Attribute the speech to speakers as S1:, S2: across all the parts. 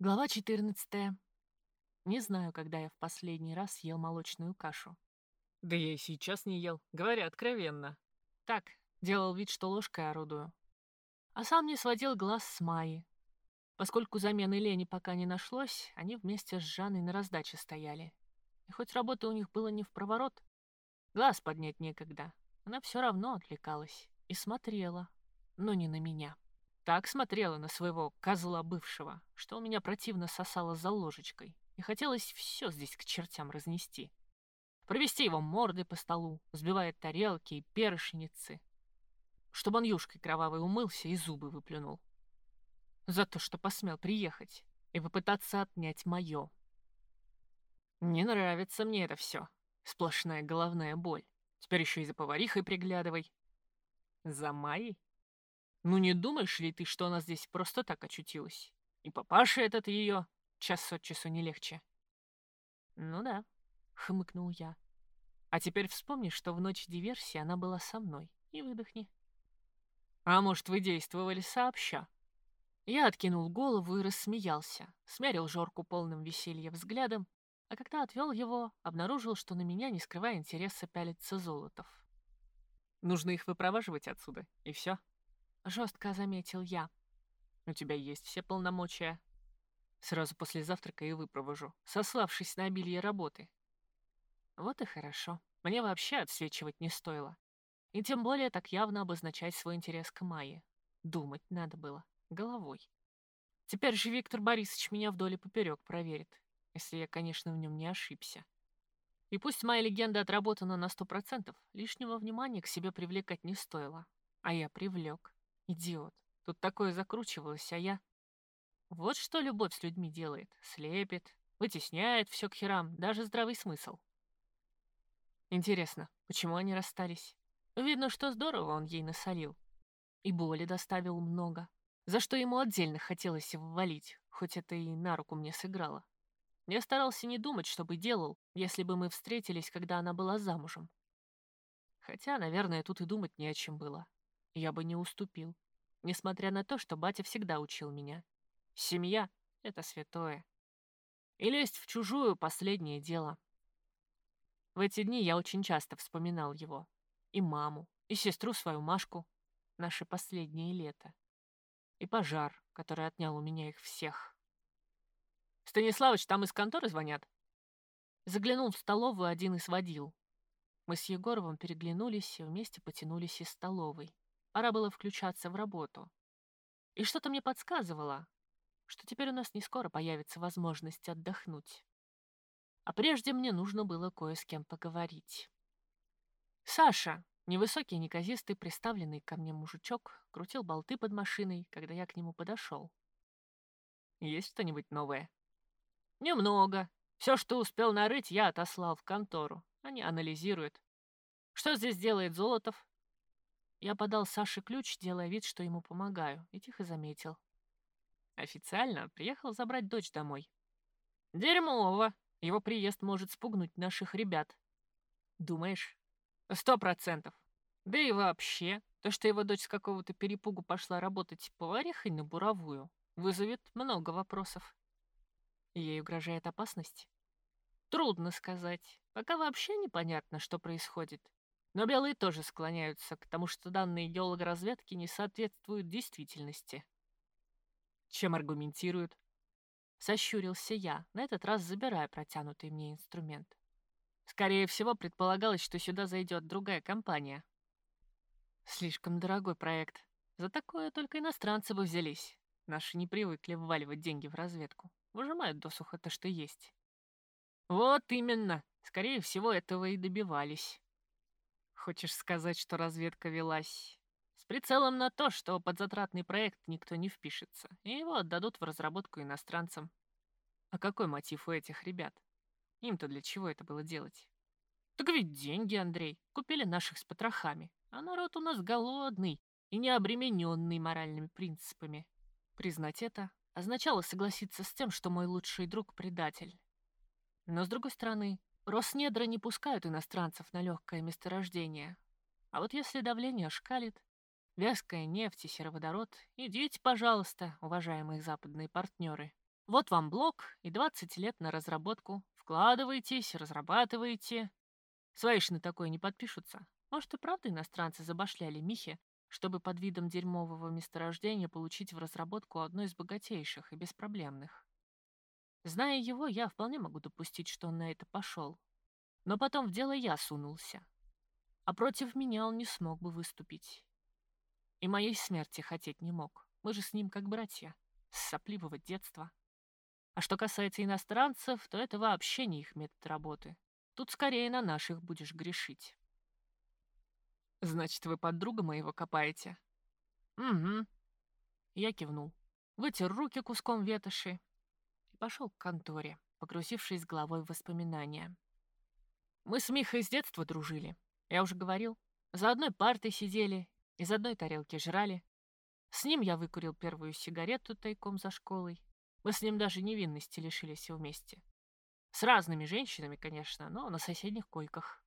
S1: Глава 14. Не знаю, когда я в последний раз ел молочную кашу.
S2: Да я и сейчас не ел, говоря откровенно.
S1: Так, делал вид, что ложкой орудую. А сам не сводил глаз с Майи. Поскольку замены Лени пока не нашлось, они вместе с Жанной на раздаче стояли. И хоть работы у них было не в проворот, глаз поднять некогда, она все равно отвлекалась и смотрела, но не на меня. Так смотрела на своего козла бывшего, что у меня противно сосало за ложечкой, и хотелось все здесь к чертям разнести. Провести его мордой по столу, сбивая тарелки и першеницы, чтобы он юшкой кровавой умылся и зубы выплюнул. За то, что посмел приехать и попытаться отнять мое. Не нравится мне это все. Сплошная головная боль. Теперь еще и за поварихой приглядывай. За Майей? Ну не думаешь ли ты, что она здесь просто так очутилась? И папаша этот ее час от часу не легче. Ну да, хмыкнул я. А теперь вспомни, что в ночь диверсии она была со мной, и выдохни. А может, вы действовали сообща? Я откинул голову и рассмеялся, смерил Жорку полным веселья взглядом, а когда отвел его, обнаружил, что на меня, не скрывая интереса, пялится Золотов. Нужно их выпроваживать отсюда, и все. Жестко заметил я. У тебя есть все полномочия. Сразу после завтрака и выпровожу, сославшись на обилие работы. Вот и хорошо. Мне вообще отсвечивать не стоило. И тем более так явно обозначать свой интерес к Майе. Думать надо было. Головой. Теперь же Виктор Борисович меня вдоль и поперек проверит. Если я, конечно, в нем не ошибся. И пусть моя легенда отработана на сто процентов, лишнего внимания к себе привлекать не стоило. А я привлек. Идиот. Тут такое закручивалось, а я... Вот что любовь с людьми делает. Слепит, вытесняет все к херам, даже здравый смысл. Интересно, почему они расстались? Видно, что здорово он ей насолил. И боли доставил много, за что ему отдельно хотелось ввалить, хоть это и на руку мне сыграло. Я старался не думать, что бы делал, если бы мы встретились, когда она была замужем. Хотя, наверное, тут и думать не о чем было я бы не уступил, несмотря на то, что батя всегда учил меня. Семья — это святое. И лезть в чужую — последнее дело. В эти дни я очень часто вспоминал его. И маму, и сестру свою Машку. Наше последнее лето. И пожар, который отнял у меня их всех. «Станиславыч, там из конторы звонят?» Заглянул в столовую один из водил. Мы с Егоровым переглянулись и вместе потянулись из столовой. Пора было включаться в работу. И что-то мне подсказывало, что теперь у нас не скоро появится возможность отдохнуть. А прежде мне нужно было кое с кем поговорить. Саша, невысокий, неказистый, приставленный ко мне мужичок, крутил болты под машиной, когда я к нему подошел. «Есть что-нибудь новое?» «Немного. Все, что успел нарыть, я отослал в контору. Они анализируют. Что здесь делает Золотов?» Я подал Саше ключ, делая вид, что ему помогаю, и тихо заметил. Официально приехал забрать дочь домой. Дерьмово. Его приезд может спугнуть наших ребят. Думаешь? Сто процентов. Да и вообще, то, что его дочь с какого-то перепугу пошла работать поварихой на буровую, вызовет много вопросов. Ей угрожает опасность? Трудно сказать. Пока вообще непонятно, что происходит. Но белые тоже склоняются к тому, что данные геологоразведки не соответствуют действительности. Чем аргументируют? Сощурился я, на этот раз забирая протянутый мне инструмент. Скорее всего, предполагалось, что сюда зайдет другая компания. Слишком дорогой проект. За такое только иностранцы бы взялись. Наши не привыкли вваливать деньги в разведку. Выжимают досуха то, что есть. Вот именно. Скорее всего, этого и добивались. Хочешь сказать, что разведка велась с прицелом на то, что под затратный проект никто не впишется, и его отдадут в разработку иностранцам? А какой мотив у этих ребят? Им-то для чего это было делать? Так ведь деньги, Андрей, купили наших с потрохами, а народ у нас голодный и не обремененный моральными принципами. Признать это означало согласиться с тем, что мой лучший друг — предатель. Но, с другой стороны, Роснедра не пускают иностранцев на легкое месторождение. А вот если давление шкалит, вязкая нефть и сероводород, идите, пожалуйста, уважаемые западные партнеры. Вот вам блок и 20 лет на разработку. Вкладывайтесь, разрабатывайте. Свои ж на такое не подпишутся. Может, и правда иностранцы забашляли Михе, чтобы под видом дерьмового месторождения получить в разработку одно из богатейших и беспроблемных. Зная его, я вполне могу допустить, что он на это пошел. Но потом в дело я сунулся. А против меня он не смог бы выступить. И моей смерти хотеть не мог. Мы же с ним как братья, с сопливого детства. А что касается иностранцев, то это вообще не их метод работы. Тут скорее на наших будешь грешить.
S2: Значит, вы под друга моего копаете?
S1: Угу. Я кивнул, вытер руки куском ветоши пошел к конторе, погрузившись головой в воспоминания. Мы с Михой с детства дружили. Я уже говорил. За одной партой сидели, из одной тарелки жрали. С ним я выкурил первую сигарету тайком за школой. Мы с ним даже невинности лишились вместе. С разными женщинами, конечно, но на соседних койках.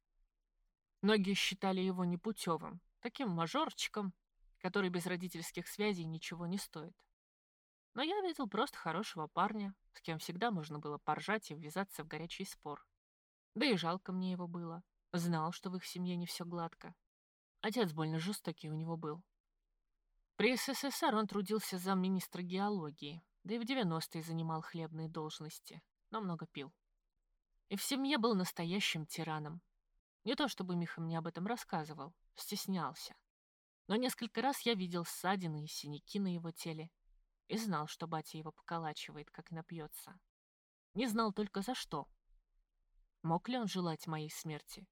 S1: Многие считали его непутевым, таким мажорчиком, который без родительских связей ничего не стоит. Но я видел просто хорошего парня, с кем всегда можно было поржать и ввязаться в горячий спор. Да и жалко мне его было. Знал, что в их семье не все гладко. Отец больно жестокий у него был. При СССР он трудился замминистра геологии, да и в 90-е занимал хлебные должности, но много пил. И в семье был настоящим тираном, не то чтобы Миха мне об этом рассказывал, стеснялся. Но несколько раз я видел ссадины и синяки на его теле и знал, что батя его поколачивает, как напьется. Не знал только за что. Мог ли он желать моей смерти?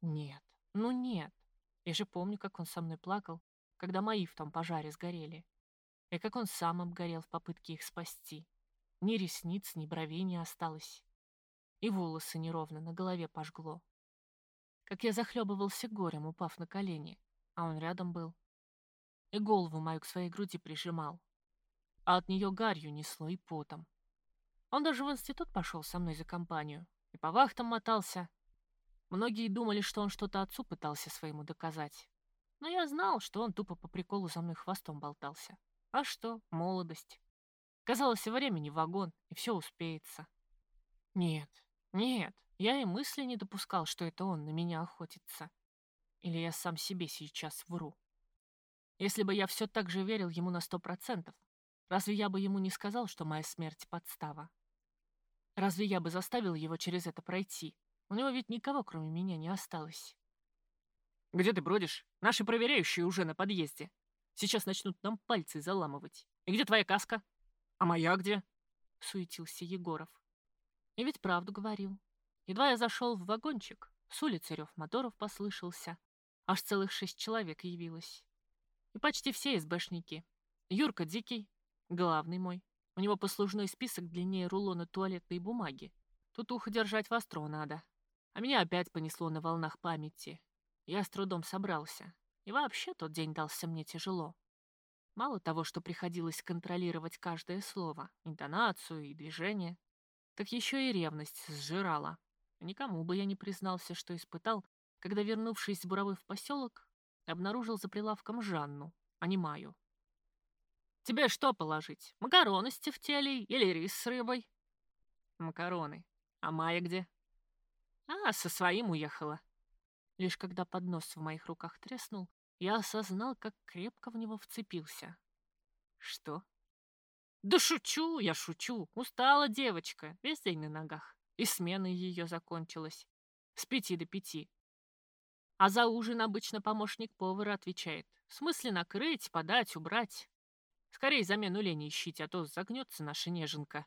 S1: Нет, ну нет. Я же помню, как он со мной плакал, когда мои в том пожаре сгорели. И как он сам обгорел в попытке их спасти. Ни ресниц, ни бровей не осталось. И волосы неровно на голове пожгло как я захлебывался горем, упав на колени, а он рядом был. И голову мою к своей груди прижимал, а от нее гарью несло и потом. Он даже в институт пошел со мной за компанию и по вахтам мотался. Многие думали, что он что-то отцу пытался своему доказать. Но я знал, что он тупо по приколу за мной хвостом болтался. А что, молодость. Казалось, времени вагон, и все успеется. Нет, нет, я и мысли не допускал, что это он на меня охотится. Или я сам себе сейчас вру. Если бы я все так же верил ему на сто процентов, разве я бы ему не сказал, что моя смерть — подстава? Разве я бы заставил его через это пройти? У него ведь никого, кроме меня, не осталось.
S2: «Где ты бродишь? Наши проверяющие уже на подъезде. Сейчас начнут нам пальцы заламывать. И где твоя каска? А моя где?»
S1: — суетился Егоров. И ведь правду говорил. Едва я зашел в вагончик, с улицы рев моторов послышался. Аж целых шесть человек явилось. И почти все СБшники. Юрка Дикий, главный мой. У него послужной список длиннее рулона туалетной бумаги. Тут ухо держать востро надо. А меня опять понесло на волнах памяти. Я с трудом собрался. И вообще тот день дался мне тяжело. Мало того, что приходилось контролировать каждое слово, интонацию и движение, так еще и ревность сжирала. Никому бы я не признался, что испытал, когда, вернувшись с буровой в поселок, обнаружил за прилавком Жанну, а не Маю. «Тебе что положить? Макароны с тефтелей или рис с рыбой?» «Макароны. А Майя где?» «А, со своим уехала». Лишь когда поднос в моих руках треснул, я осознал, как крепко в него вцепился. «Что?» «Да шучу, я шучу. Устала девочка, весь день на ногах и смена ее закончилась. С пяти до пяти. А за ужин обычно помощник повара отвечает. В смысле накрыть, подать, убрать. Скорее замену лени ищите, а то загнется наша неженка.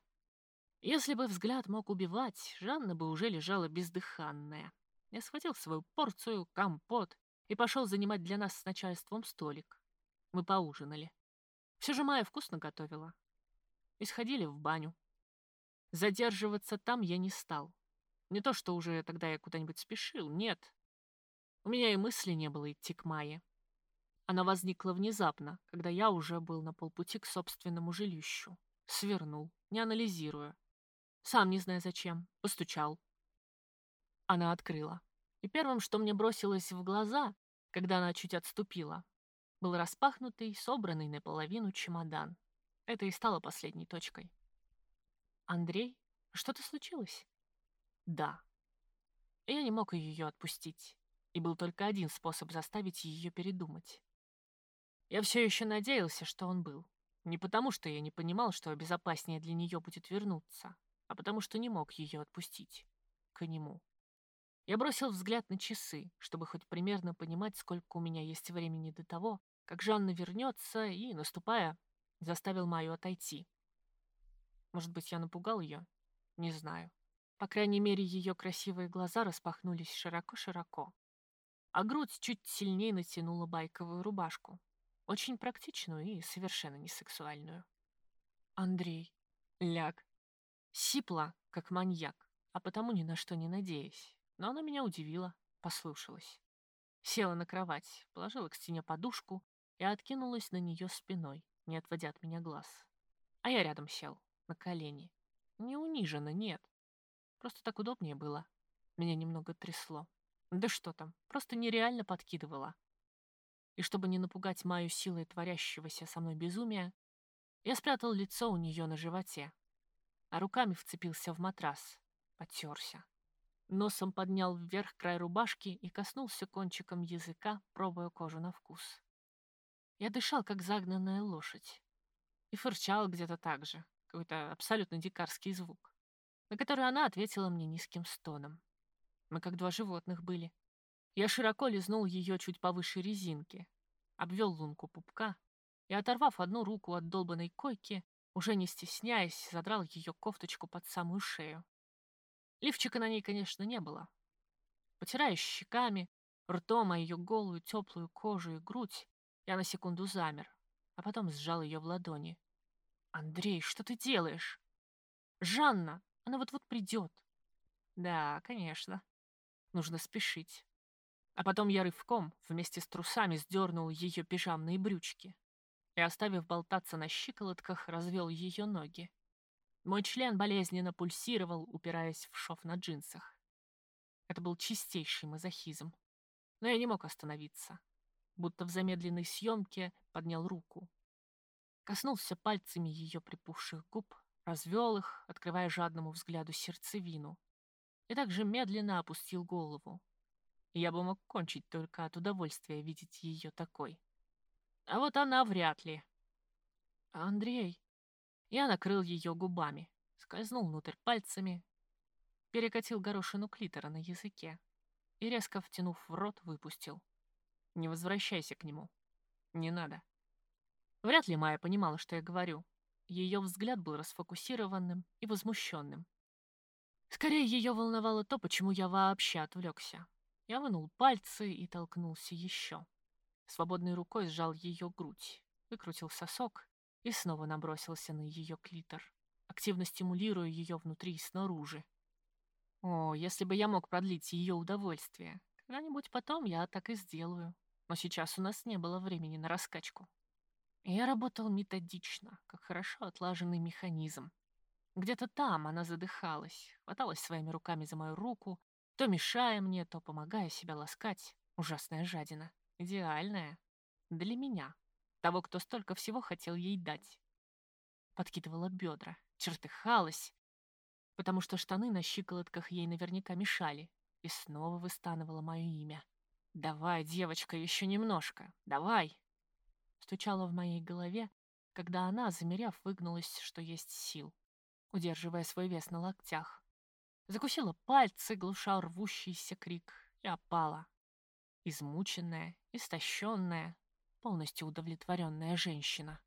S1: Если бы взгляд мог убивать, Жанна бы уже лежала бездыханная. Я схватил свою порцию, компот и пошел занимать для нас с начальством столик. Мы поужинали. Все же Майя вкусно готовила. И сходили в баню. Задерживаться там я не стал. Не то, что уже тогда я куда-нибудь спешил, нет. У меня и мысли не было идти к Майе. Она возникла внезапно, когда я уже был на полпути к собственному жилищу. Свернул, не анализируя. Сам не зная зачем, постучал. Она открыла. И первым, что мне бросилось в глаза, когда она чуть отступила, был распахнутый, собранный наполовину чемодан. Это и стало последней точкой. «Андрей, что-то случилось?» «Да». Я не мог ее отпустить, и был только один способ заставить ее передумать. Я все еще надеялся, что он был. Не потому, что я не понимал, что безопаснее для нее будет вернуться, а потому что не мог ее отпустить. К нему. Я бросил взгляд на часы, чтобы хоть примерно понимать, сколько у меня есть времени до того, как Жанна вернется и, наступая, заставил Майю отойти. Может быть, я напугал ее? Не знаю. По крайней мере, ее красивые глаза распахнулись широко-широко, а грудь чуть сильнее натянула байковую рубашку. Очень практичную и совершенно не сексуальную. Андрей. Ляг. Сипла, как маньяк, а потому ни на что не надеясь. Но она меня удивила, послушалась. Села на кровать, положила к стене подушку и откинулась на нее спиной, не отводя от меня глаз. А я рядом сел, на колени. Не униженно, нет. Просто так удобнее было. Меня немного трясло. Да что там, просто нереально подкидывало. И чтобы не напугать Маю силой творящегося со мной безумия, я спрятал лицо у нее на животе, а руками вцепился в матрас, потерся. Носом поднял вверх край рубашки и коснулся кончиком языка, пробуя кожу на вкус. Я дышал, как загнанная лошадь. И фырчал где-то так же, какой-то абсолютно дикарский звук, на который она ответила мне низким стоном. Мы как два животных были. Я широко лизнул ее чуть повыше резинки, обвел лунку пупка и, оторвав одну руку от долбанной койки, уже не стесняясь, задрал ее кофточку под самую шею. Лифчика на ней, конечно, не было. Потирая щеками, ртом о ее голую теплую кожу и грудь, я на секунду замер, а потом сжал ее в ладони. «Андрей, что ты делаешь?» «Жанна, она вот-вот придет». «Да, конечно. Нужно спешить». А потом я рывком вместе с трусами сдернул ее пижамные брючки и, оставив болтаться на щиколотках, развел ее ноги. Мой член болезненно пульсировал, упираясь в шов на джинсах. Это был чистейший мазохизм. Но я не мог остановиться. Будто в замедленной съемке поднял руку. Коснулся пальцами ее припухших губ, развел их, открывая жадному взгляду сердцевину. И также медленно опустил голову. Я бы мог кончить только от удовольствия видеть ее такой. А вот она вряд ли. «Андрей», я накрыл ее губами, скользнул внутрь пальцами, перекатил горошину клитора на языке и, резко втянув в рот, выпустил. Не возвращайся к нему. Не надо. Вряд ли Майя понимала, что я говорю. Ее взгляд был расфокусированным и возмущенным. Скорее, ее волновало то, почему я вообще отвлекся. Я вынул пальцы и толкнулся еще. Свободной рукой сжал ее грудь, выкрутил сосок и снова набросился на ее клитор, активно стимулируя ее внутри и снаружи. О, если бы я мог продлить ее удовольствие. Когда-нибудь потом я так и сделаю. Но сейчас у нас не было времени на раскачку. Я работал методично, как хорошо отлаженный механизм. Где-то там она задыхалась, хваталась своими руками за мою руку, то мешая мне, то помогая себя ласкать. Ужасная жадина. Идеальная. Для меня того, кто столько всего хотел ей дать. Подкидывала бедра, чертыхалась, потому что штаны на щиколотках ей наверняка мешали, и снова выстанывала мое имя. «Давай, девочка, еще немножко, давай!» Стучала в моей голове, когда она, замеряв, выгнулась, что есть сил, удерживая свой вес на локтях. Закусила пальцы, глуша рвущийся крик, и опала. Измученная, истощенная, полностью удовлетворенная женщина.